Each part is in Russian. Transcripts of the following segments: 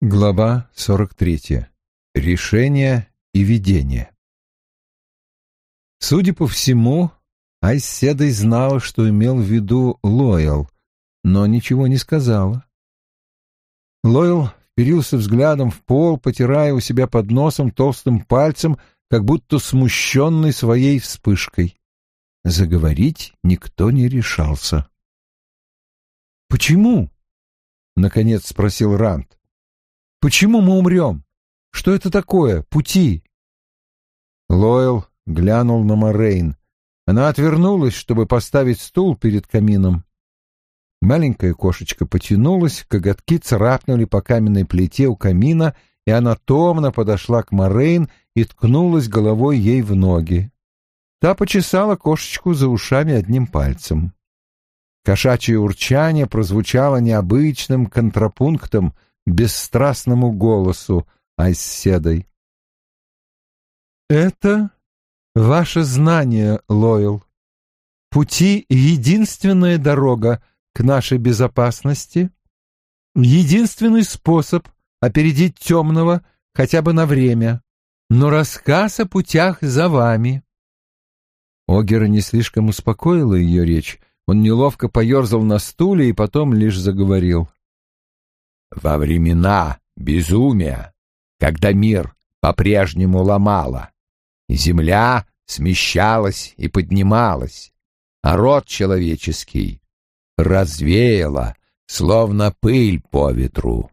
Глава 43. Решение и видение. Судя по всему, Айседой знала, что имел в виду Лойл, но ничего не сказала. Лойл вперился взглядом в пол, потирая у себя под носом толстым пальцем, как будто смущенный своей вспышкой. Заговорить никто не решался. «Почему?» — наконец спросил Рант. Почему мы умрем? Что это такое? Пути?» Лойл глянул на Морейн. Она отвернулась, чтобы поставить стул перед камином. Маленькая кошечка потянулась, коготки царапнули по каменной плите у камина, и она томно подошла к Морейн и ткнулась головой ей в ноги. Та почесала кошечку за ушами одним пальцем. Кошачье урчание прозвучало необычным контрапунктом — бесстрастному голосу Айседой. «Это ваше знание, Лойл. Пути — единственная дорога к нашей безопасности, единственный способ опередить темного хотя бы на время, но рассказ о путях за вами». Огера не слишком успокоила ее речь. Он неловко поерзал на стуле и потом лишь заговорил во времена безумия, когда мир по-прежнему ломало, земля смещалась и поднималась, а род человеческий развеяла, словно пыль по ветру.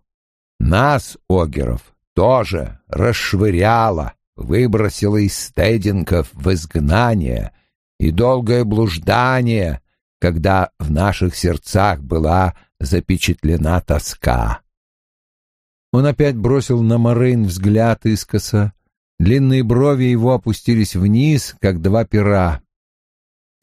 Нас, огеров, тоже расшвыряло, выбросило из стедингов в изгнание и долгое блуждание, когда в наших сердцах была запечатлена тоска. Он опять бросил на Морейн взгляд искоса. Длинные брови его опустились вниз, как два пера.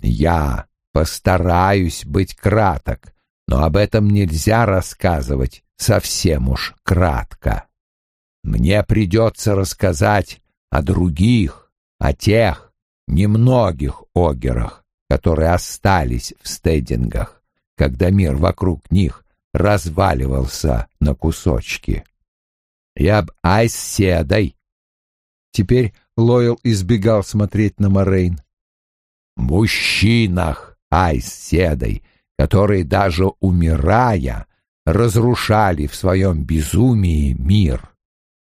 «Я постараюсь быть краток, но об этом нельзя рассказывать совсем уж кратко. Мне придется рассказать о других, о тех немногих огерах, которые остались в стейдингах, когда мир вокруг них разваливался на кусочки. Я б айседой. Теперь Лойл избегал смотреть на Морейн. Мужчинах айседой, которые даже умирая разрушали в своем безумии мир.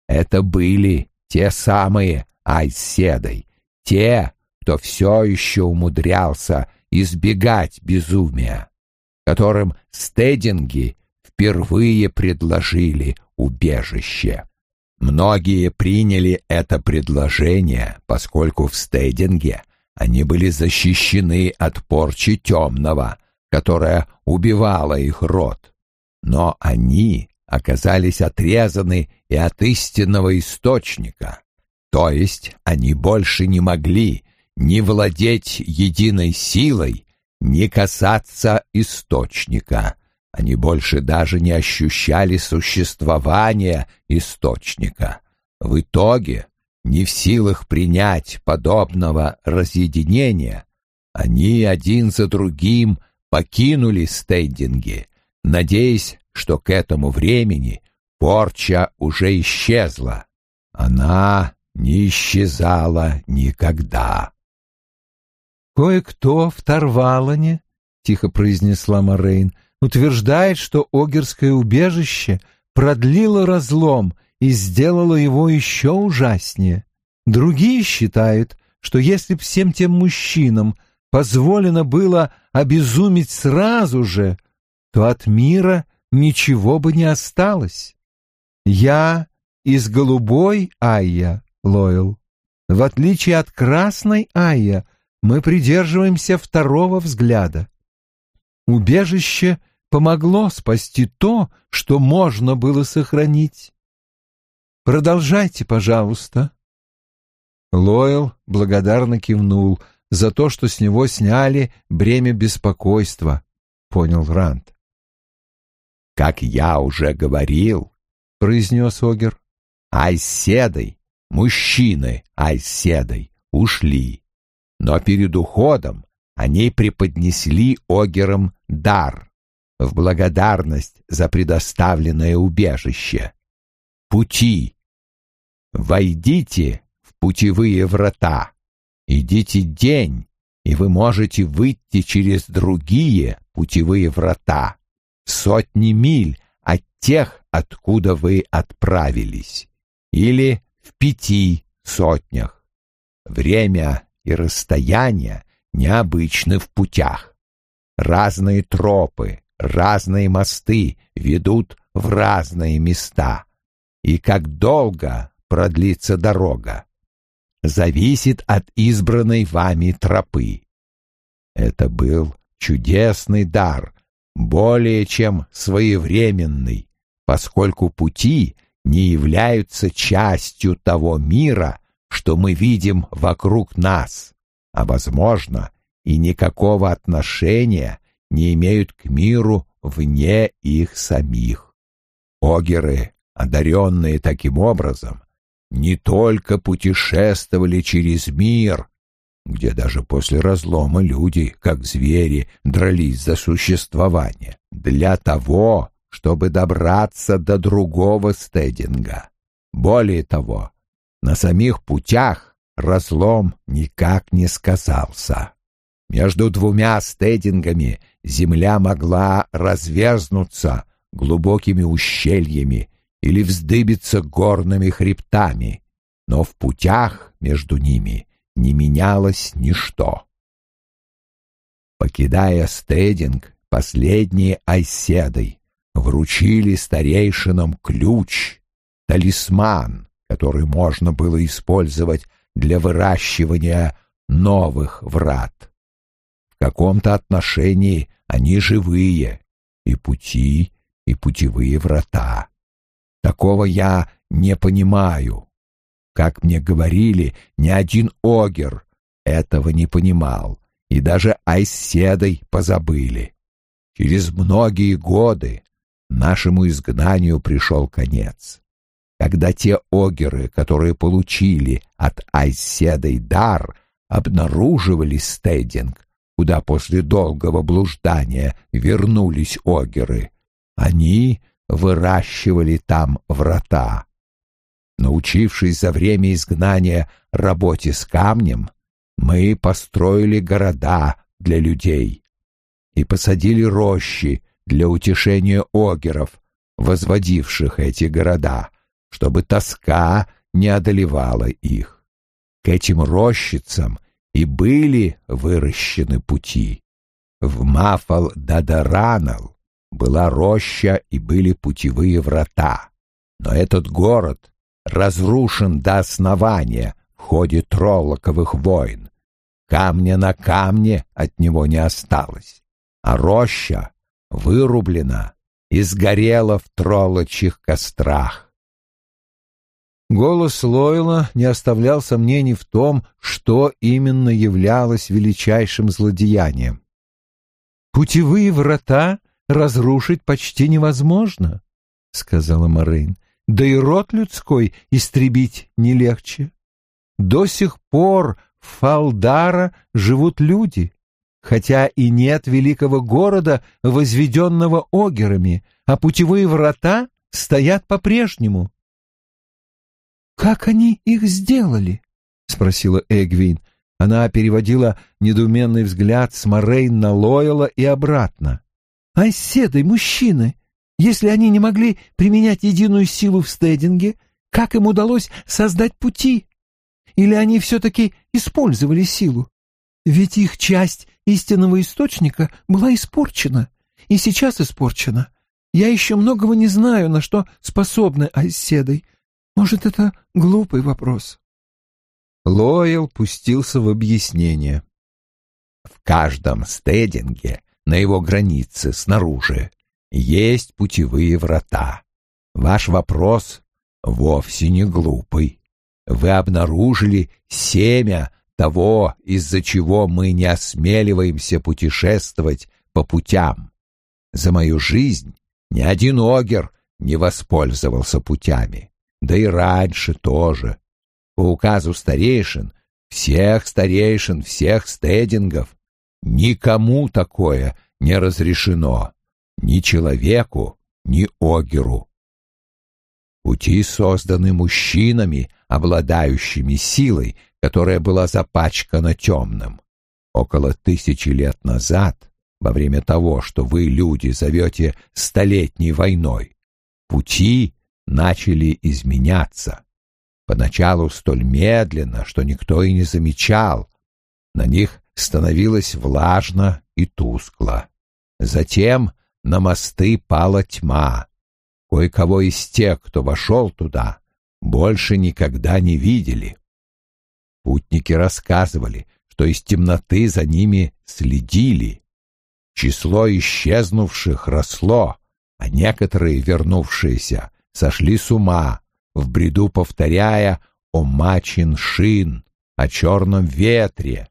Это были те самые айседой, те, кто все еще умудрялся избегать безумия, которым стединги впервые предложили убежище. Многие приняли это предложение, поскольку в стейдинге они были защищены от порчи темного, которая убивала их род. Но они оказались отрезаны и от истинного источника, то есть они больше не могли ни владеть единой силой, ни касаться источника, они больше даже не ощущали существования источника. В итоге, не в силах принять подобного разъединения, они один за другим покинули стейдинги, надеясь, что к этому времени порча уже исчезла. Она не исчезала никогда. «Кое-кто в Тарвалане», — тихо произнесла Морейн, — утверждает, что Огерское убежище продлило разлом и сделало его еще ужаснее. Другие считают, что если б всем тем мужчинам позволено было обезумить сразу же, то от мира ничего бы не осталось. Я из голубой Айя, Лойл. В отличие от красной Айя, мы придерживаемся второго взгляда. Убежище — помогло спасти то, что можно было сохранить. Продолжайте, пожалуйста. Лойл благодарно кивнул за то, что с него сняли бремя беспокойства, понял Рант. Как я уже говорил, произнес Огер, айседой, мужчины айседой ушли, но перед уходом они преподнесли Огерам дар в благодарность за предоставленное убежище. пути. Войдите в путевые врата. Идите день, и вы можете выйти через другие путевые врата, сотни миль от тех, откуда вы отправились, или в пяти сотнях. Время и расстояние необычны в путях. Разные тропы, разные мосты ведут в разные места. И как долго продлится дорога, зависит от избранной вами тропы. Это был чудесный дар, более чем своевременный, поскольку пути не являются частью того мира, что мы видим вокруг нас, а, возможно, и никакого отношения не имеют к миру вне их самих. Огеры, одаренные таким образом, не только путешествовали через мир, где даже после разлома люди, как звери, дрались за существование, для того, чтобы добраться до другого стединга. Более того, на самих путях разлом никак не сказался. Между двумя стедингами земля могла разверзнуться глубокими ущельями или вздыбиться горными хребтами, но в путях между ними не менялось ничто. Покидая стединг, последние айседой вручили старейшинам ключ, талисман, который можно было использовать для выращивания новых врат. Каком-то отношении они живые, и пути, и путевые врата. Такого я не понимаю. Как мне говорили, ни один огер этого не понимал, и даже Айседой позабыли. Через многие годы нашему изгнанию пришел конец. Когда те огеры, которые получили от Айседой дар, обнаруживали стейдинг, куда после долгого блуждания вернулись огеры, они выращивали там врата. Научившись за время изгнания работе с камнем, мы построили города для людей и посадили рощи для утешения огеров, возводивших эти города, чтобы тоска не одолевала их. К этим рощицам были выращены пути. В Мафал-Дадаранал была роща и были путевые врата. Но этот город разрушен до основания в ходе Троллоковых войн. Камня на камне от него не осталось, а роща вырублена и сгорела в троллочьих кострах. Голос Лойла не оставлял сомнений в том, что именно являлось величайшим злодеянием. «Путевые врата разрушить почти невозможно», — сказала Марин да и род людской истребить не легче. До сих пор в Фалдара живут люди, хотя и нет великого города, возведенного огерами, а путевые врата стоят по-прежнему. «Как они их сделали?» — спросила Эгвин. Она переводила недоуменный взгляд с Морейн на Лойла и обратно. «Айседой, мужчины, если они не могли применять единую силу в стединге, как им удалось создать пути? Или они все-таки использовали силу? Ведь их часть истинного источника была испорчена, и сейчас испорчена. Я еще многого не знаю, на что способны Айседой. Может, это глупый вопрос. Лойл пустился в объяснение. В каждом стединге на его границе снаружи есть путевые врата. Ваш вопрос вовсе не глупый. Вы обнаружили семя того, из-за чего мы не осмеливаемся путешествовать по путям. За мою жизнь ни один огер не воспользовался путями, да и раньше тоже. По указу старейшин, всех старейшин, всех стедингов, никому такое не разрешено ни человеку, ни огеру. Пути созданы мужчинами, обладающими силой, которая была запачкана темным. Около тысячи лет назад, во время того, что вы, люди, зовете столетней войной, пути начали изменяться. Поначалу столь медленно, что никто и не замечал. На них становилось влажно и тускло. Затем на мосты пала тьма. Кое-кого из тех, кто вошел туда, больше никогда не видели. Путники рассказывали, что из темноты за ними следили. Число исчезнувших росло, а некоторые, вернувшиеся, сошли с ума, в бреду повторяя о мачин шин, о черном ветре.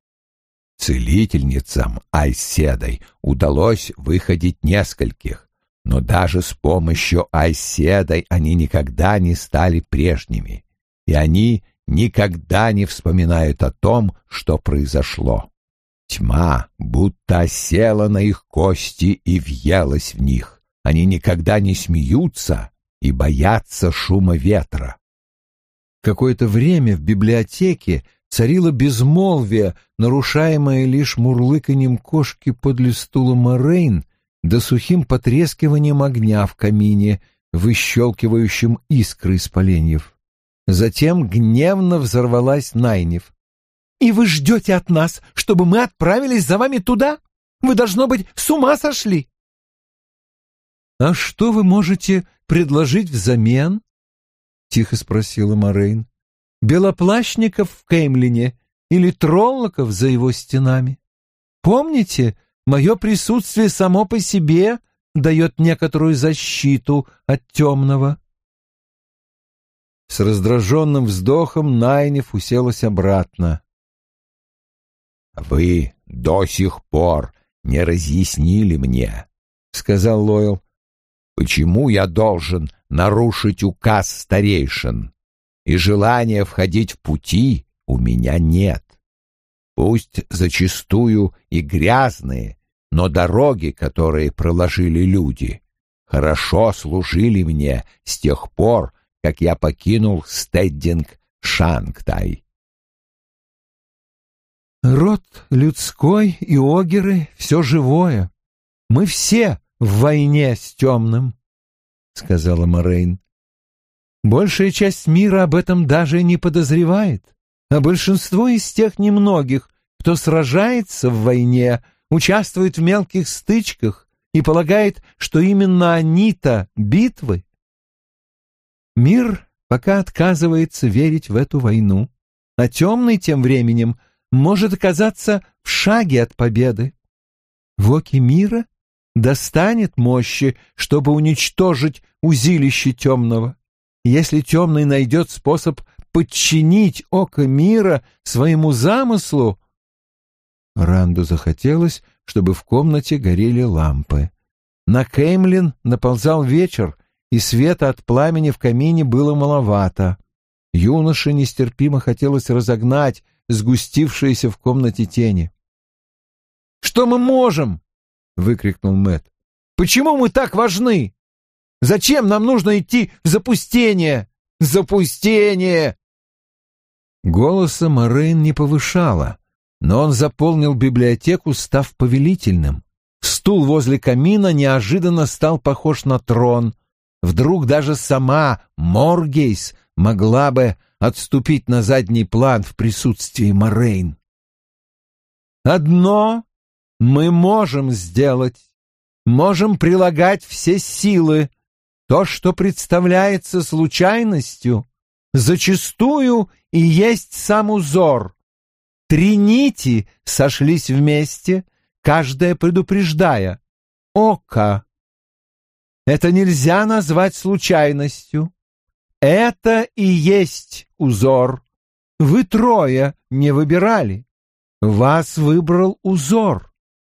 Целительницам Айседой удалось выходить нескольких, но даже с помощью Айседой они никогда не стали прежними, и они никогда не вспоминают о том, что произошло. Тьма будто осела на их кости и въелась в них. Они никогда не смеются и боятся шума ветра. Какое-то время в библиотеке царило безмолвие, нарушаемое лишь мурлыканьем кошки подле стула Морейн да сухим потрескиванием огня в камине, выщелкивающим искры из поленьев. Затем гневно взорвалась Найнев. «И вы ждете от нас, чтобы мы отправились за вами туда? Вы, должно быть, с ума сошли!» «А что вы можете предложить взамен?» — тихо спросила Морейн. «Белоплащников в Кеймлине или троллоков за его стенами? Помните, мое присутствие само по себе дает некоторую защиту от темного?» С раздраженным вздохом Найнев уселась обратно. «Вы до сих пор не разъяснили мне», — сказал Лойл, — «почему я должен нарушить указ старейшин, и желания входить в пути у меня нет. Пусть зачастую и грязные, но дороги, которые проложили люди, хорошо служили мне с тех пор, как я покинул Стеддинг Шангтай. Род людской и огеры — все живое. Мы все в войне с темным, — сказала Морейн. Большая часть мира об этом даже не подозревает, а большинство из тех немногих, кто сражается в войне, участвует в мелких стычках и полагает, что именно они-то битвы. Мир пока отказывается верить в эту войну, а темный тем временем может оказаться в шаге от победы. В оке мира достанет мощи, чтобы уничтожить узилище темного. Если темный найдет способ подчинить око мира своему замыслу... Ранду захотелось, чтобы в комнате горели лампы. На Кеймлин наползал вечер, и света от пламени в камине было маловато. Юноше нестерпимо хотелось разогнать сгустившиеся в комнате тени. «Что мы можем?» — выкрикнул Мэт. «Почему мы так важны? Зачем нам нужно идти в запустение? Запустение!» Голоса Морейн не повышала, но он заполнил библиотеку, став повелительным. Стул возле камина неожиданно стал похож на трон, Вдруг даже сама Моргейс могла бы отступить на задний план в присутствии Морейн. Одно мы можем сделать. Можем прилагать все силы. То, что представляется случайностью, зачастую и есть сам узор. Три нити сошлись вместе, каждая предупреждая. Око это нельзя назвать случайностью. Это и есть узор. Вы трое не выбирали. Вас выбрал узор.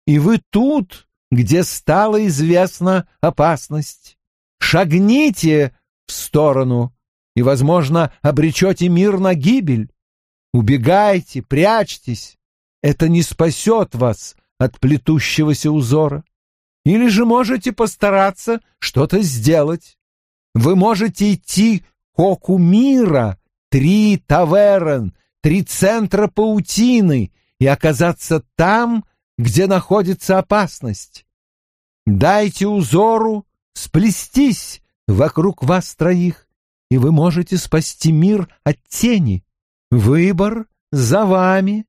И вы тут, где стала известна опасность. Шагните в сторону и, возможно, обречете мир на гибель. Убегайте, прячьтесь. Это не спасет вас от плетущегося узора. Или же можете постараться что-то сделать. Вы можете идти к оку мира, три таверн, три центра паутины и оказаться там, где находится опасность. Дайте узору сплестись вокруг вас троих, и вы можете спасти мир от тени. Выбор за вами.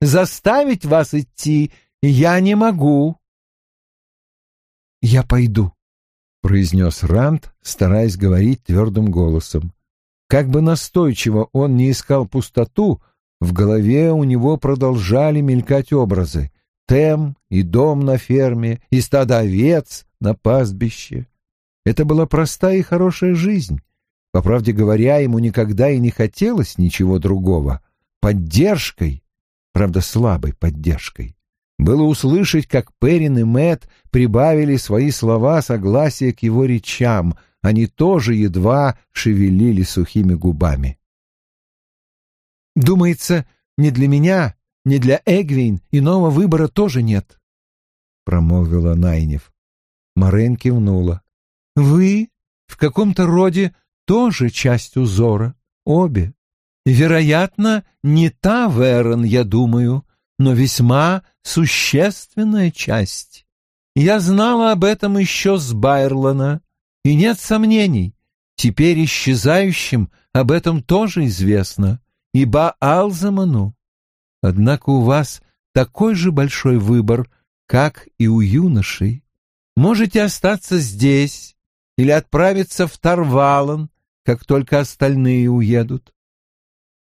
Заставить вас идти я не могу. «Я пойду», — произнес Ранд, стараясь говорить твердым голосом. Как бы настойчиво он не искал пустоту, в голове у него продолжали мелькать образы. Тем и дом на ферме, и стадо овец на пастбище. Это была простая и хорошая жизнь. По правде говоря, ему никогда и не хотелось ничего другого. Поддержкой, правда слабой поддержкой, было услышать, как Перин и Мэт прибавили свои слова согласия к его речам, они тоже едва шевелили сухими губами. «Думается, не для меня, не для Эгвин иного выбора тоже нет», — промолвила Найнев. Морен кивнула. «Вы в каком-то роде тоже часть узора, обе. Вероятно, не та Верон, я думаю, но весьма существенная часть. Я знала об этом еще с Байрлана, и нет сомнений, теперь исчезающим об этом тоже известно, ибо Алзаману. Однако у вас такой же большой выбор, как и у юношей. Можете остаться здесь или отправиться в Тарвалан, как только остальные уедут.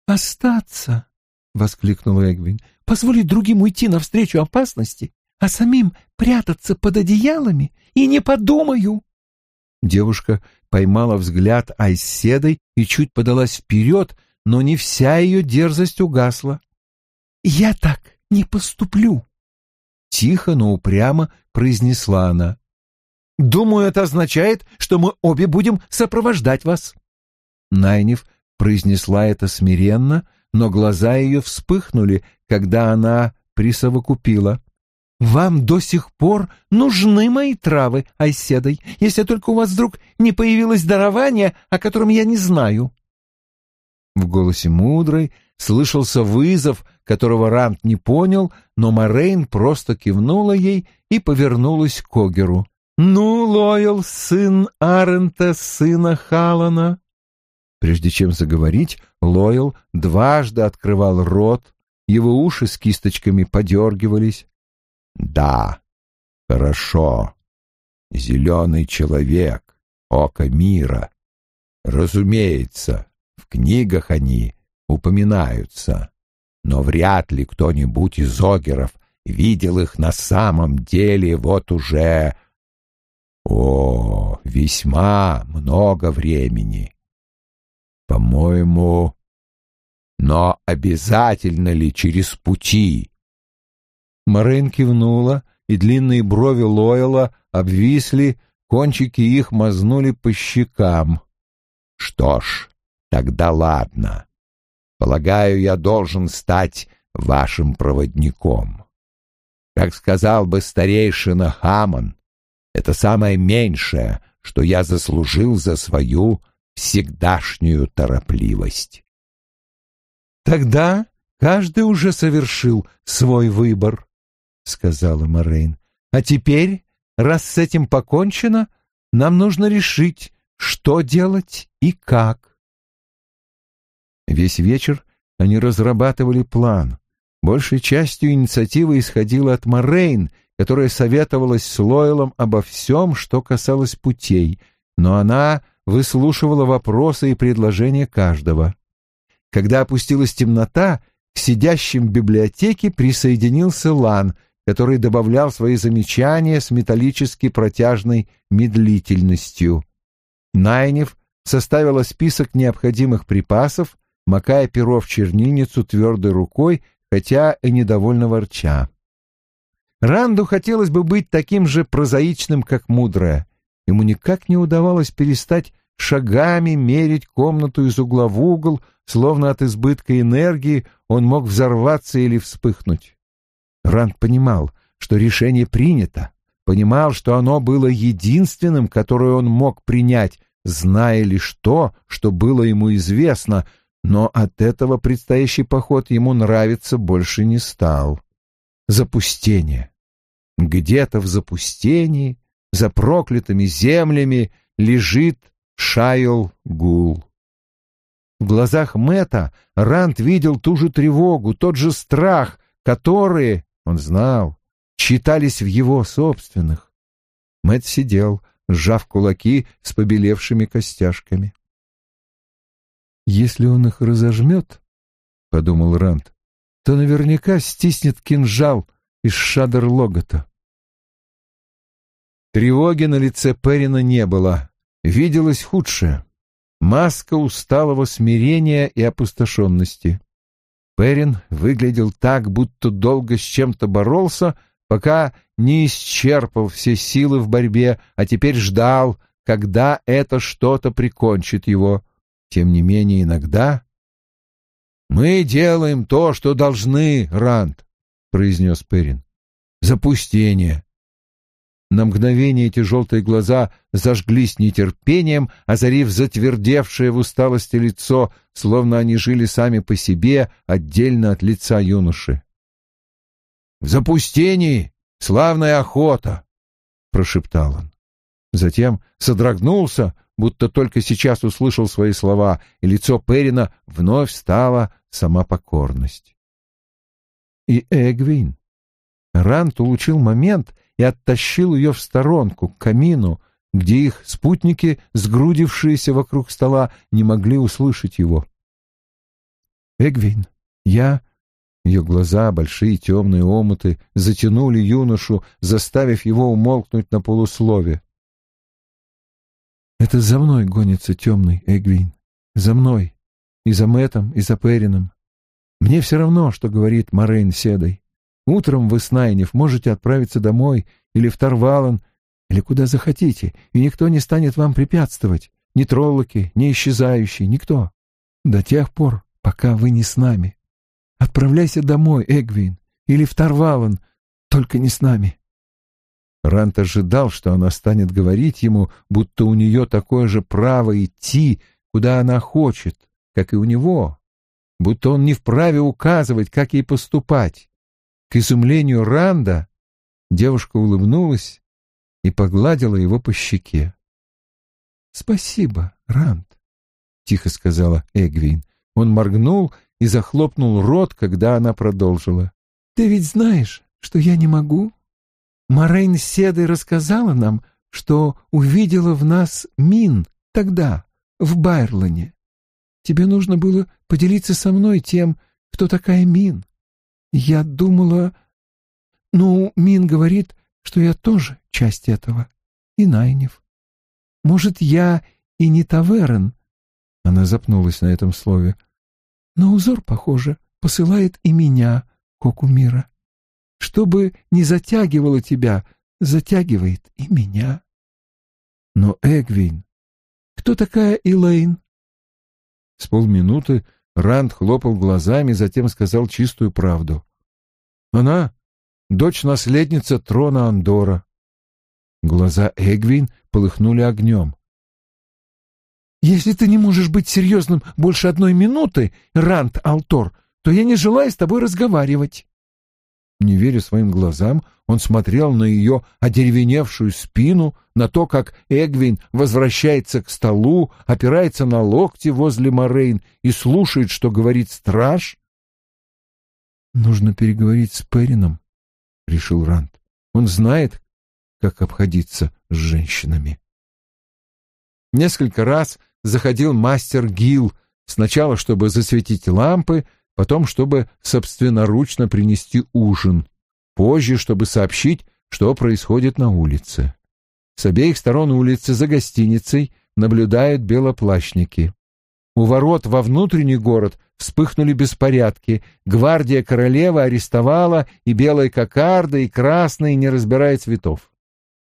«Остаться!» — воскликнул Эгвин позволить другим уйти навстречу опасности, а самим прятаться под одеялами и не подумаю. Девушка поймала взгляд Айседой и чуть подалась вперед, но не вся ее дерзость угасла. «Я так не поступлю», — тихо, но упрямо произнесла она. «Думаю, это означает, что мы обе будем сопровождать вас». Найнев произнесла это смиренно, но глаза ее вспыхнули, когда она присовокупила. «Вам до сих пор нужны мои травы, Айседой, если только у вас вдруг не появилось дарование, о котором я не знаю». В голосе мудрой слышался вызов, которого Рант не понял, но Морейн просто кивнула ей и повернулась к Огеру. «Ну, Лойл, сын Арента, сына Халана!» Прежде чем заговорить, Лойл дважды открывал рот, его уши с кисточками подергивались. «Да, хорошо. Зеленый человек, око мира. Разумеется, в книгах они упоминаются, но вряд ли кто-нибудь из огеров видел их на самом деле вот уже... О, весьма много времени. По-моему, но обязательно ли через пути? Морейн кивнула, и длинные брови Лойла обвисли, кончики их мазнули по щекам. Что ж, тогда ладно. Полагаю, я должен стать вашим проводником. Как сказал бы старейшина Хамон, это самое меньшее, что я заслужил за свою всегдашнюю торопливость. Тогда каждый уже совершил свой выбор, сказала Морейн. А теперь, раз с этим покончено, нам нужно решить, что делать и как. Весь вечер они разрабатывали план. Большей частью инициатива исходила от Морейн, которая советовалась с Лойлом обо всем, что касалось путей, но она выслушивала вопросы и предложения каждого. Когда опустилась темнота, к сидящим в библиотеке присоединился Лан, который добавлял свои замечания с металлически протяжной медлительностью. Найнев составила список необходимых припасов, макая перо в чернильницу твердой рукой, хотя и недовольно ворча. Ранду хотелось бы быть таким же прозаичным, как мудрая. Ему никак не удавалось перестать шагами мерить комнату из угла в угол, словно от избытка энергии он мог взорваться или вспыхнуть. Ранд понимал, что решение принято, понимал, что оно было единственным, которое он мог принять, зная лишь то, что было ему известно, но от этого предстоящий поход ему нравиться больше не стал. Запустение. Где-то в запустении, за проклятыми землями, лежит Шайл Гул. В глазах Мэта Рант видел ту же тревогу, тот же страх, которые, он знал, читались в его собственных. Мэт сидел, сжав кулаки с побелевшими костяшками. «Если он их разожмет, — подумал Рант, — то наверняка стиснет кинжал из Шадер-Логота». Тревоги на лице Перина не было. Виделось худшее маска усталого смирения и опустошенности. Перин выглядел так, будто долго с чем-то боролся, пока не исчерпал все силы в борьбе, а теперь ждал, когда это что-то прикончит его. Тем не менее, иногда... «Мы делаем то, что должны, Ранд», — произнес Перин. «Запустение. На мгновение эти желтые глаза зажглись нетерпением, озарив затвердевшее в усталости лицо, словно они жили сами по себе, отдельно от лица юноши. «В запустении славная охота!» — прошептал он. Затем содрогнулся, будто только сейчас услышал свои слова, и лицо Перина вновь стала сама покорность. И Эгвин. Рант улучил момент и оттащил ее в сторонку, к камину, где их спутники, сгрудившиеся вокруг стола, не могли услышать его. «Эгвин, я...» Ее глаза, большие темные омуты, затянули юношу, заставив его умолкнуть на полуслове. «Это за мной гонится темный Эгвин. За мной. И за Мэтом, и за Перином. Мне все равно, что говорит Морейн Седой. Утром вы с Найнев можете отправиться домой или в Тарвалан, или куда захотите, и никто не станет вам препятствовать. Ни троллоки, ни исчезающие, никто. До тех пор, пока вы не с нами. Отправляйся домой, Эгвин, или в Тарвалан, только не с нами. Рант ожидал, что она станет говорить ему, будто у нее такое же право идти, куда она хочет, как и у него, будто он не вправе указывать, как ей поступать. К изумлению Ранда девушка улыбнулась и погладила его по щеке. «Спасибо, Ранд», — тихо сказала Эгвин. Он моргнул и захлопнул рот, когда она продолжила. «Ты ведь знаешь, что я не могу? Морейн Седой рассказала нам, что увидела в нас Мин тогда, в Байрлане. Тебе нужно было поделиться со мной тем, кто такая Мин. Я думала... Ну, Мин говорит, что я тоже часть этого. И Найнев. Может, я и не Таверен. Она запнулась на этом слове. Но узор, похоже, посылает и меня, Кокумира. Чтобы не затягивало тебя, затягивает и меня. Но Эгвин... Кто такая Элейн? С полминуты Ранд хлопал глазами, затем сказал чистую правду. «Она — дочь-наследница трона Андора». Глаза Эгвин полыхнули огнем. «Если ты не можешь быть серьезным больше одной минуты, Ранд Алтор, то я не желаю с тобой разговаривать». Не веря своим глазам, он смотрел на ее одеревеневшую спину, на то, как Эгвин возвращается к столу, опирается на локти возле Морейн и слушает, что говорит страж. «Нужно переговорить с Перином», — решил Ранд. «Он знает, как обходиться с женщинами». Несколько раз заходил мастер Гил, сначала чтобы засветить лампы, потом чтобы собственноручно принести ужин, позже чтобы сообщить, что происходит на улице. С обеих сторон улицы за гостиницей наблюдают белоплащники. У ворот во внутренний город вспыхнули беспорядки. Гвардия королевы арестовала и белые кокарды, и красные, не разбирая цветов.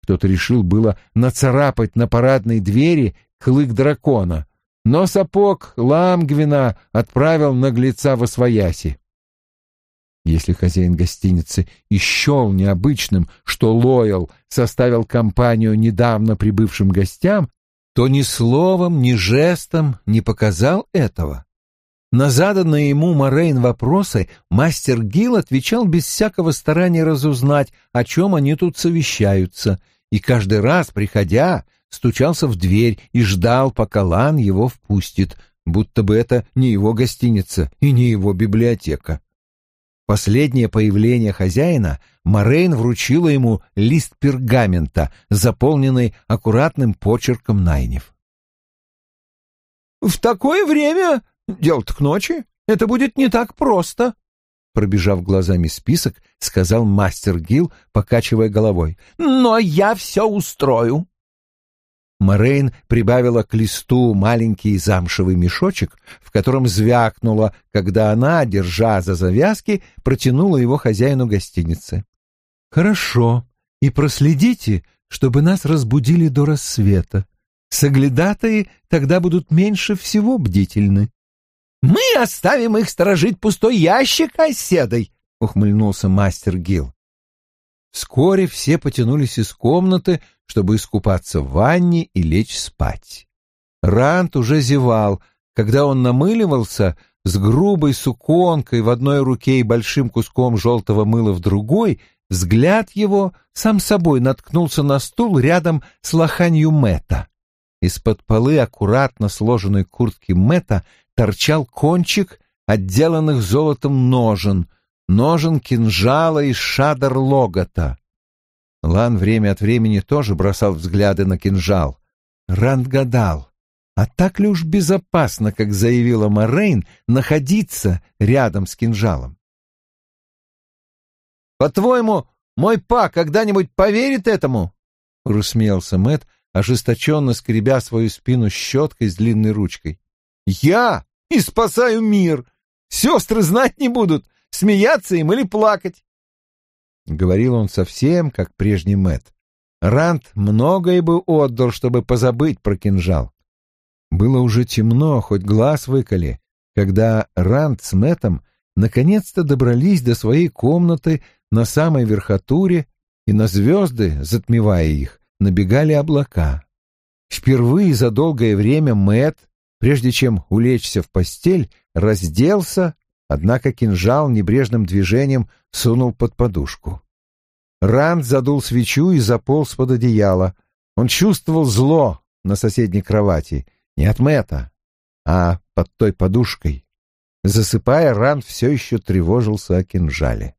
Кто-то решил было нацарапать на парадной двери клык дракона, но сапог Ламгвина отправил наглеца во свояси. Если хозяин гостиницы и счел необычным, что Лойл составил компанию недавно прибывшим гостям, то ни словом, ни жестом не показал этого. На заданные ему Морейн вопросы мастер Гил отвечал без всякого старания разузнать, о чем они тут совещаются, и каждый раз, приходя, стучался в дверь и ждал, пока Лан его впустит, будто бы это не его гостиница и не его библиотека. Последнее появление хозяина Морейн вручила ему лист пергамента, заполненный аккуратным почерком Найнев. «В такое время, дело-то к ночи, это будет не так просто», пробежав глазами список, сказал мастер Гил, покачивая головой. «Но я все устрою. Морейн прибавила к листу маленький замшевый мешочек, в котором звякнула, когда она, держа за завязки, протянула его хозяину гостиницы. «Хорошо, и проследите, чтобы нас разбудили до рассвета. Соглядатые тогда будут меньше всего бдительны». «Мы оставим их сторожить пустой ящик оседой», — ухмыльнулся мастер Гил. Вскоре все потянулись из комнаты, чтобы искупаться в ванне и лечь спать. Рант уже зевал. Когда он намыливался, с грубой суконкой в одной руке и большим куском желтого мыла в другой, взгляд его сам собой наткнулся на стул рядом с лоханью Мэтта. Из-под полы аккуратно сложенной куртки Мэтта торчал кончик отделанных золотом ножен, ножен кинжала из шадр логота. Лан время от времени тоже бросал взгляды на кинжал. Ранд гадал, а так ли уж безопасно, как заявила Морейн, находиться рядом с кинжалом? «По-твоему, мой па когда-нибудь поверит этому?» — рассмеялся Мэт, ожесточенно скребя свою спину щеткой с длинной ручкой. «Я и спасаю мир! Сестры знать не будут, смеяться им или плакать. Говорил он совсем как прежний Мэт. Ранд многое бы отдал, чтобы позабыть про кинжал. Было уже темно, хоть глаз выколи, когда Ранд с Мэтом наконец-то добрались до своей комнаты на самой верхотуре, и на звезды, затмевая их, набегали облака. Впервые за долгое время Мэт, прежде чем улечься в постель, разделся Однако кинжал небрежным движением сунул под подушку. Ранд задул свечу и заполз под одеяло. Он чувствовал зло на соседней кровати, не от Мэтта, а под той подушкой. Засыпая, Ранд все еще тревожился о кинжале.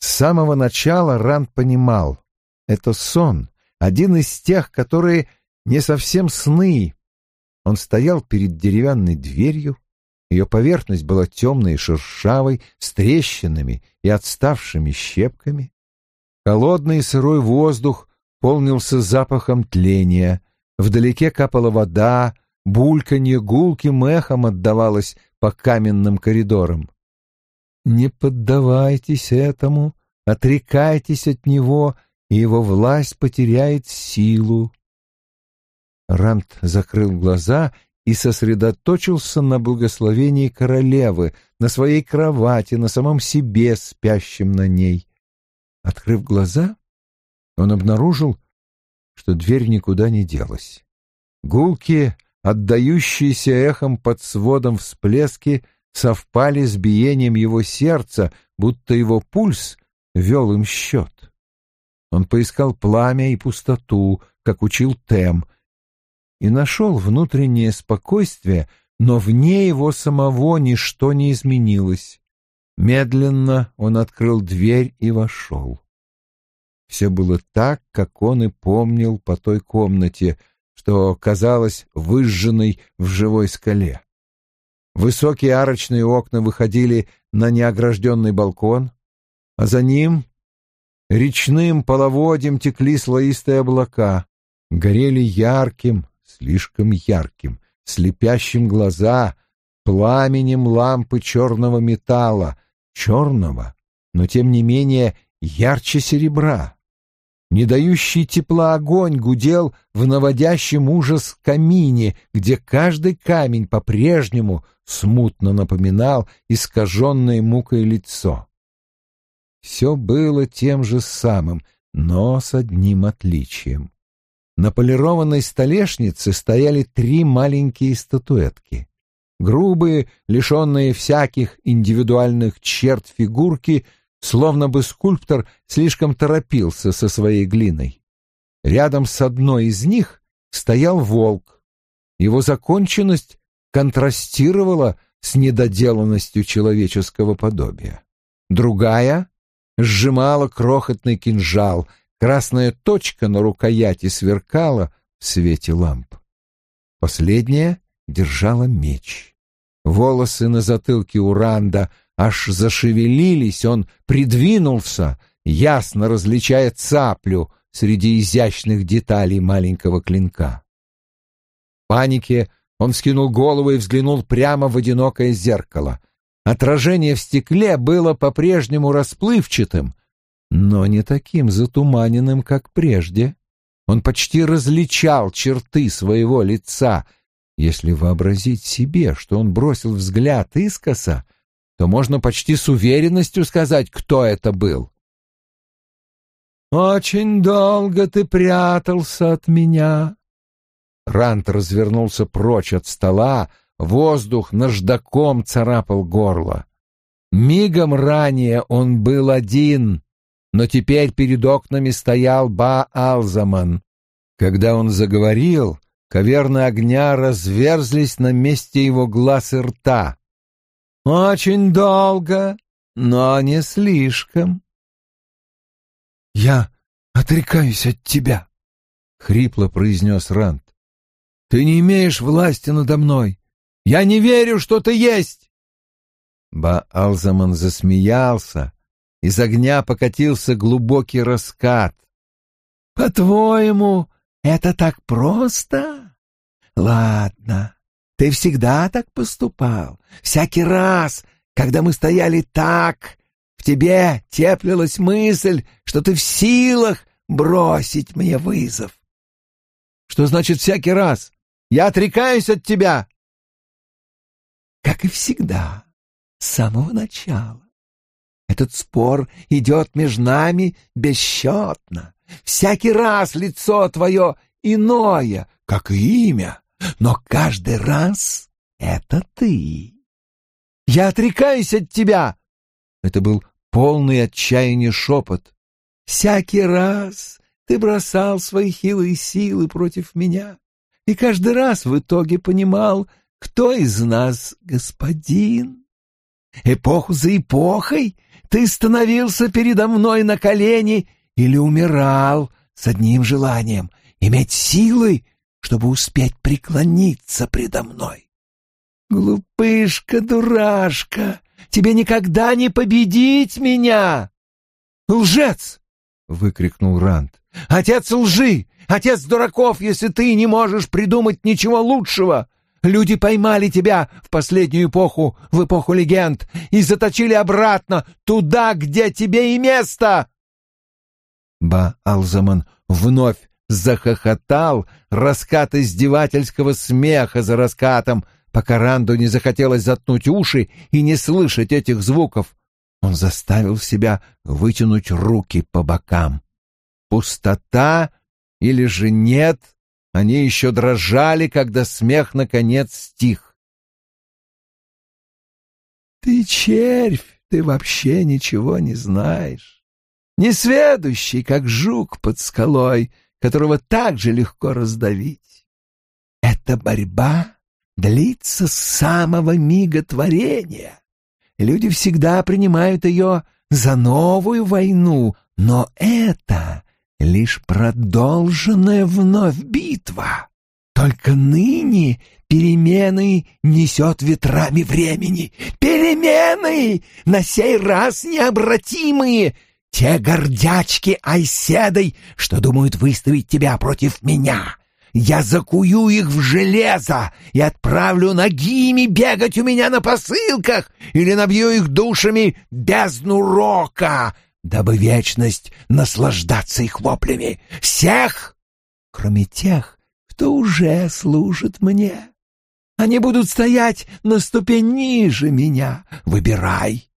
С самого начала Ранд понимал — это сон, один из тех, которые не совсем сны. Он стоял перед деревянной дверью, ее поверхность была темной и шершавой, с трещинами и отставшими щепками. Холодный и сырой воздух полнился запахом тления. Вдалеке капала вода, бульканье гулким эхом отдавалось по каменным коридорам. Не поддавайтесь этому, отрекайтесь от него, и его власть потеряет силу. Рант закрыл глаза и сосредоточился на благословении королевы, на своей кровати, на самом себе, спящем на ней. Открыв глаза, он обнаружил, что дверь никуда не делась. Гулки, отдающиеся эхом под сводом всплески, совпали с биением его сердца, будто его пульс вел им счет. Он поискал пламя и пустоту, как учил Тем — и нашел внутреннее спокойствие, но вне его самого ничто не изменилось. Медленно он открыл дверь и вошел. Все было так, как он и помнил по той комнате, что казалось выжженной в живой скале. Высокие арочные окна выходили на неогражденный балкон, а за ним речным половодьем текли слоистые облака, горели ярким, слишком ярким, слепящим глаза, пламенем лампы черного металла, черного, но тем не менее ярче серебра. Не дающий тепла огонь гудел в наводящем ужас камине, где каждый камень по-прежнему смутно напоминал искаженное мукой лицо. Все было тем же самым, но с одним отличием. На полированной столешнице стояли три маленькие статуэтки. Грубые, лишенные всяких индивидуальных черт фигурки, словно бы скульптор слишком торопился со своей глиной. Рядом с одной из них стоял волк. Его законченность контрастировала с недоделанностью человеческого подобия. Другая сжимала крохотный кинжал, красная точка на рукояти сверкала в свете ламп. Последняя держала меч. Волосы на затылке Уранда аж зашевелились, он придвинулся, ясно различая цаплю среди изящных деталей маленького клинка. В панике он вскинул голову и взглянул прямо в одинокое зеркало. Отражение в стекле было по-прежнему расплывчатым, но не таким затуманенным, как прежде. Он почти различал черты своего лица. Если вообразить себе, что он бросил взгляд искоса, то можно почти с уверенностью сказать, кто это был. «Очень долго ты прятался от меня», Рант развернулся прочь от стола, воздух наждаком царапал горло. Мигом ранее он был один, но теперь перед окнами стоял Ба-Алзаман. Когда он заговорил, каверны огня разверзлись на месте его глаз и рта. «Очень долго, но не слишком». «Я отрекаюсь от тебя», — хрипло произнес Рант. Ты не имеешь власти надо мной. Я не верю, что ты есть. Ба-Алзаман засмеялся. Из огня покатился глубокий раскат. По-твоему, это так просто? Ладно, ты всегда так поступал. Всякий раз, когда мы стояли так, в тебе теплилась мысль, что ты в силах бросить мне вызов. Что значит всякий раз? Я отрекаюсь от тебя!» Как и всегда, с самого начала. Этот спор идет между нами бесчетно. Всякий раз лицо твое иное, как и имя, но каждый раз это ты. Я отрекаюсь от тебя. Это был полный отчаяния шепот. Всякий раз ты бросал свои хилые силы против меня и каждый раз в итоге понимал, кто из нас господин. Эпоху за эпохой ты становился передо мной на колени или умирал с одним желанием — иметь силы, чтобы успеть преклониться предо мной. Глупышка, дурашка, тебе никогда не победить меня! Лжец! — выкрикнул Ранд. Отец лжи! Отец дураков, если ты не можешь придумать ничего лучшего! Люди поймали тебя в последнюю эпоху, в эпоху легенд, и заточили обратно, туда, где тебе и место!» Ба-Алзаман вновь захохотал, раскат издевательского смеха за раскатом, пока Ранду не захотелось заткнуть уши и не слышать этих звуков. Он заставил себя вытянуть руки по бокам. Пустота или же нет, они еще дрожали, когда смех наконец стих. «Ты червь, ты вообще ничего не знаешь. Несведущий, как жук под скалой, которого так же легко раздавить. Эта борьба длится с самого мига творения. Люди всегда принимают ее за новую войну, но это лишь продолженная вновь битва. Только ныне перемены несет ветрами времени. Перемены! На сей раз необратимые! Те гордячки Айседой, что думают выставить тебя против меня. Я закую их в железо и отправлю ногими бегать у меня на посылках или набью их душами бездну рока, дабы вечность наслаждаться их воплями. Всех, кроме тех, кто уже служит мне. Они будут стоять на ступень ниже меня. Выбирай.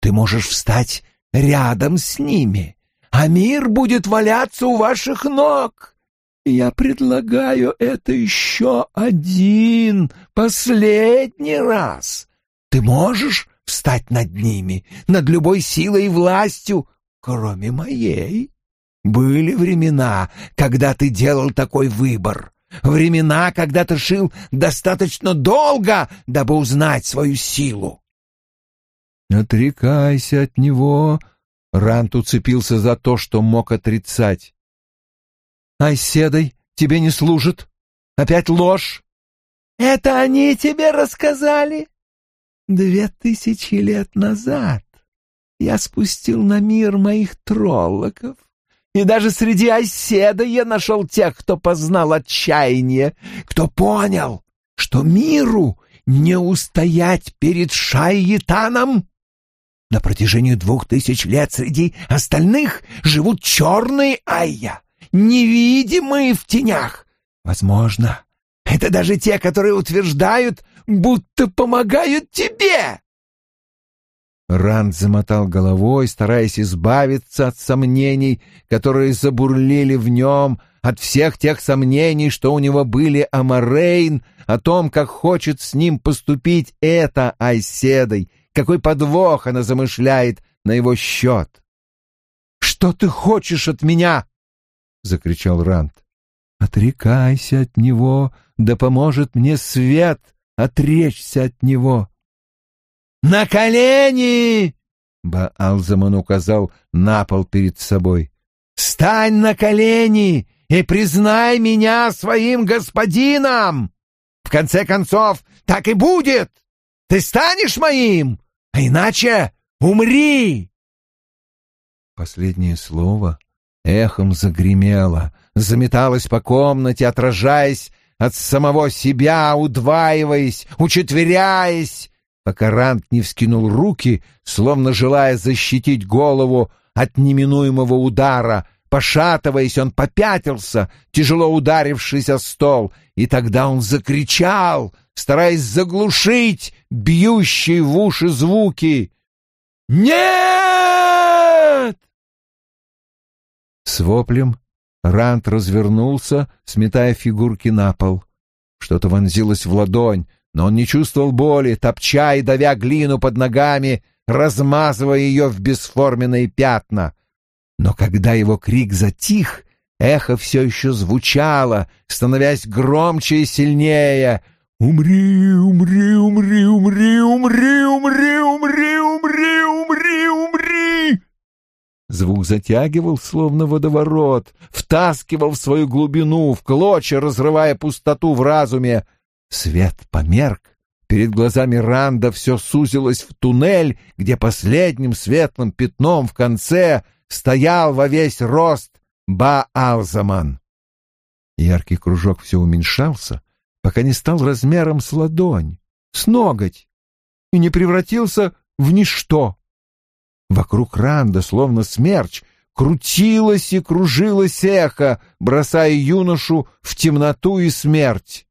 Ты можешь встать рядом с ними, а мир будет валяться у ваших ног. Я предлагаю это еще один, последний раз. Ты можешь встать над ними, над любой силой и властью, кроме моей? Были времена, когда ты делал такой выбор. Времена, когда ты шил достаточно долго, дабы узнать свою силу. Отрекайся от него. Рант уцепился за то, что мог отрицать. Айседой тебе не служит. Опять ложь. Это они тебе рассказали? Две тысячи лет назад я спустил на мир моих троллоков, и даже среди оседа я нашел тех, кто познал отчаяние, кто понял, что миру не устоять перед Шайетаном. На протяжении двух тысяч лет среди остальных живут черные айя, невидимые в тенях. Возможно, это даже те, которые утверждают, будто помогают тебе. Ранд замотал головой, стараясь избавиться от сомнений, которые забурлили в нем, от всех тех сомнений, что у него были о Морейн, о том, как хочет с ним поступить эта Айседой, какой подвох она замышляет на его счет. «Что ты хочешь от меня?» — закричал Ранд. «Отрекайся от него, да поможет мне свет отречься от него». «На колени!» — Баалзаман указал на пол перед собой. «Стань на колени и признай меня своим господином! В конце концов, так и будет! Ты станешь моим, а иначе умри!» Последнее слово эхом загремело, заметалось по комнате, отражаясь от самого себя, удваиваясь, учетверяясь, пока Рант не вскинул руки, словно желая защитить голову от неминуемого удара. Пошатываясь, он попятился, тяжело ударившись о стол, и тогда он закричал, стараясь заглушить бьющие в уши звуки. «Нет!» С воплем Рант развернулся, сметая фигурки на пол. Что-то вонзилось в ладонь, но он не чувствовал боли, топча и давя глину под ногами, размазывая ее в бесформенные пятна. Но когда его крик затих, эхо все еще звучало, становясь громче и сильнее. «Умри, умри, умри, умри, умри, умри, умри, умри!» Звук затягивал, словно водоворот, втаскивал в свою глубину, в клочья, разрывая пустоту в разуме, Свет померк. Перед глазами Ранда все сузилось в туннель, где последним светлым пятном в конце стоял во весь рост Ба-Алзаман. Яркий кружок все уменьшался, пока не стал размером с ладонь, с ноготь, и не превратился в ничто. Вокруг Ранда, словно смерч, крутилось и кружилось эхо, бросая юношу в темноту и смерть.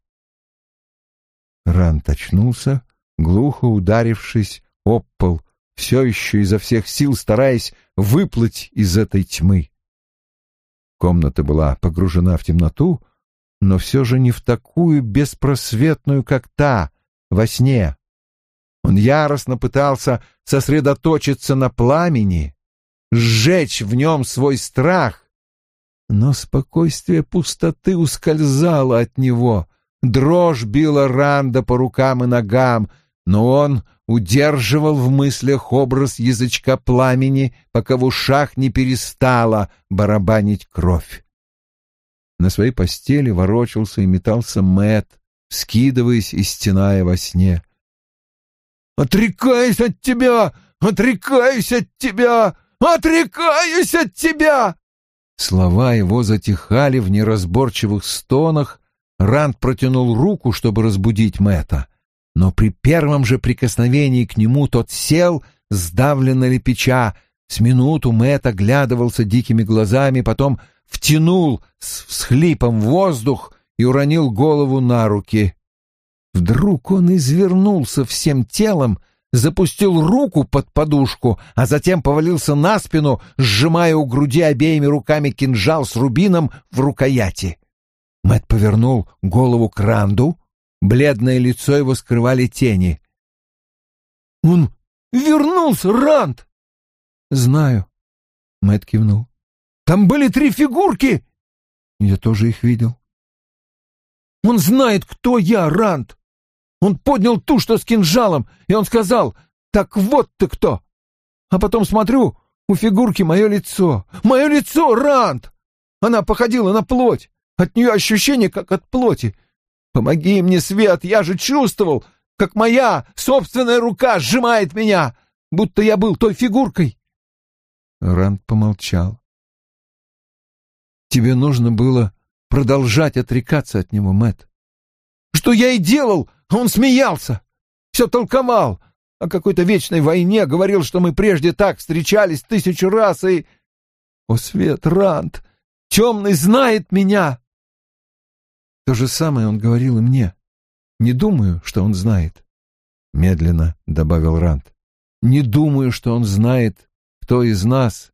Рант очнулся, глухо ударившись об пол, все еще изо всех сил стараясь выплыть из этой тьмы. Комната была погружена в темноту, но все же не в такую беспросветную, как та, во сне. Он яростно пытался сосредоточиться на пламени, сжечь в нем свой страх, но спокойствие пустоты ускользало от него, Дрожь била Ранда по рукам и ногам, но он удерживал в мыслях образ язычка пламени, пока в ушах не перестала барабанить кровь. На своей постели ворочался и метался Мэт, скидываясь и стеная во сне. «Отрекаюсь от тебя! Отрекаюсь от тебя! Отрекаюсь от тебя!» Слова его затихали в неразборчивых стонах, Ранд протянул руку, чтобы разбудить Мэта, но при первом же прикосновении к нему тот сел, сдавленно лепеча. С минуту Мэт оглядывался дикими глазами, потом втянул с всхлипом воздух и уронил голову на руки. Вдруг он извернулся всем телом, запустил руку под подушку, а затем повалился на спину, сжимая у груди обеими руками кинжал с рубином в рукояти. Мэт повернул голову к Ранду, бледное лицо его скрывали тени. «Он вернулся, Ранд!» «Знаю», — Мэт кивнул. «Там были три фигурки!» «Я тоже их видел». «Он знает, кто я, Ранд! Он поднял ту, что с кинжалом, и он сказал, «Так вот ты кто!» А потом смотрю, у фигурки мое лицо. Мое лицо, Ранд! Она походила на плоть. От нее ощущение, как от плоти. Помоги мне, Свет, я же чувствовал, как моя собственная рука сжимает меня, будто я был той фигуркой. Ранд помолчал. Тебе нужно было продолжать отрекаться от него, Мэт. Что я и делал, он смеялся, все толковал о какой-то вечной войне, говорил, что мы прежде так встречались тысячу раз и... О, Свет, Ранд, темный знает меня! То же самое он говорил и мне. Не думаю, что он знает. Медленно добавил Ранд. Не думаю, что он знает, кто из нас...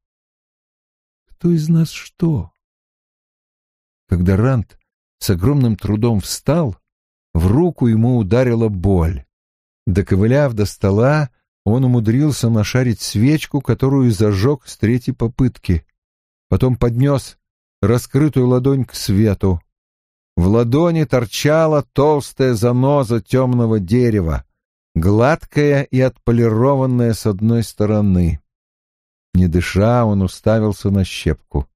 Кто из нас что? Когда Ранд с огромным трудом встал, в руку ему ударила боль. Доковыляв до стола, он умудрился нашарить свечку, которую зажег с третьей попытки. Потом поднес раскрытую ладонь к свету. В ладони торчала толстая заноза темного дерева, гладкая и отполированная с одной стороны. Не дыша, он уставился на щепку.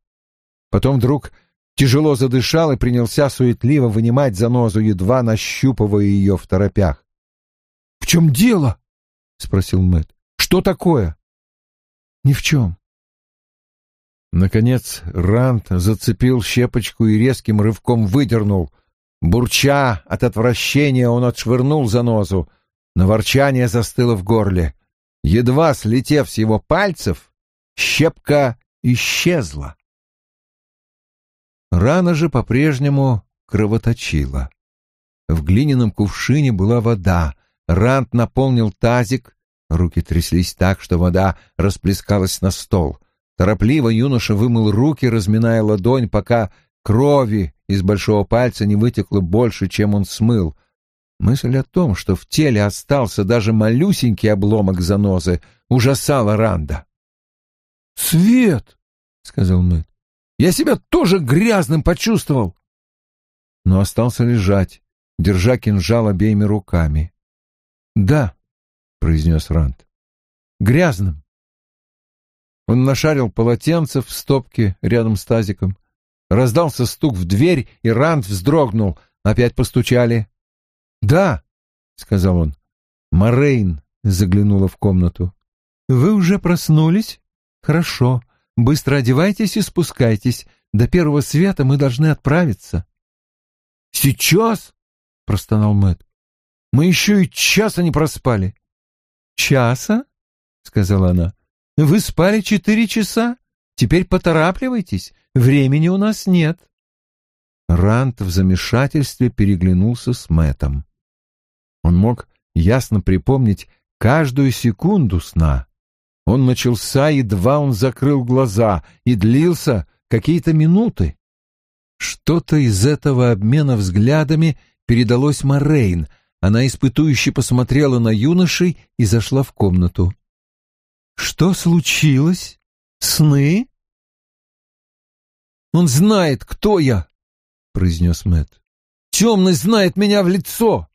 Потом вдруг тяжело задышал и принялся суетливо вынимать занозу, едва нащупывая ее в торопях. — В чем дело? — спросил Мэтт. — Что такое? — Ни в чем. Наконец Рант зацепил щепочку и резким рывком выдернул. Бурча от отвращения он отшвырнул занозу, но ворчание застыло в горле. Едва слетев с его пальцев, щепка исчезла. Рана же по-прежнему кровоточила. В глиняном кувшине была вода. Рант наполнил тазик, руки тряслись так, что вода расплескалась на стол. Торопливо юноша вымыл руки, разминая ладонь, пока крови из большого пальца не вытекло больше, чем он смыл. Мысль о том, что в теле остался даже малюсенький обломок занозы, ужасала Ранда. «Свет!» — сказал Мэтт. Я себя тоже грязным почувствовал. Но остался лежать, держа кинжал обеими руками. «Да», — произнес Рант, — «грязным». Он нашарил полотенце в стопке рядом с тазиком. Раздался стук в дверь, и Рант вздрогнул. Опять постучали. «Да», — сказал он. Морейн заглянула в комнату. «Вы уже проснулись? Хорошо. Быстро одевайтесь и спускайтесь. До первого света мы должны отправиться. Сейчас? простонал Мэт. Мы еще и часа не проспали. Часа? сказала она. Вы спали четыре часа. Теперь поторапливайтесь. Времени у нас нет. Рант в замешательстве переглянулся с Мэтом. Он мог ясно припомнить каждую секунду сна. Он начался, едва он закрыл глаза, и длился какие-то минуты. Что-то из этого обмена взглядами передалось Морейн. Она испытующе посмотрела на юношей и зашла в комнату. «Что случилось? Сны?» «Он знает, кто я!» — произнес Мэтт. «Темный знает меня в лицо!»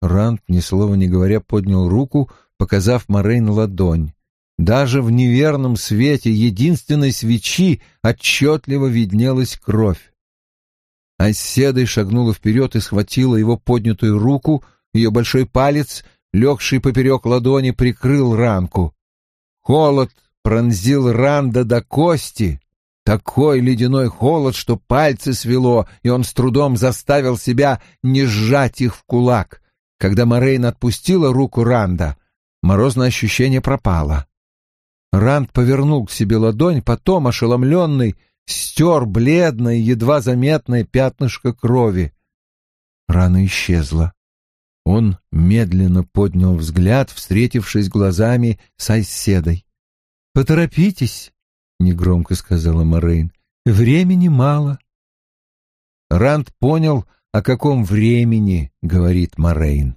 Рант, ни слова не говоря, поднял руку, показав Морейн ладонь. Даже в неверном свете единственной свечи отчетливо виднелась кровь. Оседой шагнула вперед и схватила его поднятую руку, ее большой палец, легший поперек ладони, прикрыл ранку. Холод пронзил Ранда до кости, такой ледяной холод, что пальцы свело, и он с трудом заставил себя не сжать их в кулак. Когда Морейн отпустила руку Ранда, морозное ощущение пропало. Ранд повернул к себе ладонь, потом, ошеломленный, стер бледное, едва заметное пятнышко крови. Рана исчезла. Он медленно поднял взгляд, встретившись глазами с оседой. «Поторопитесь», — негромко сказала Морейн. «Времени мало». Ранд понял, о каком времени говорит Морейн.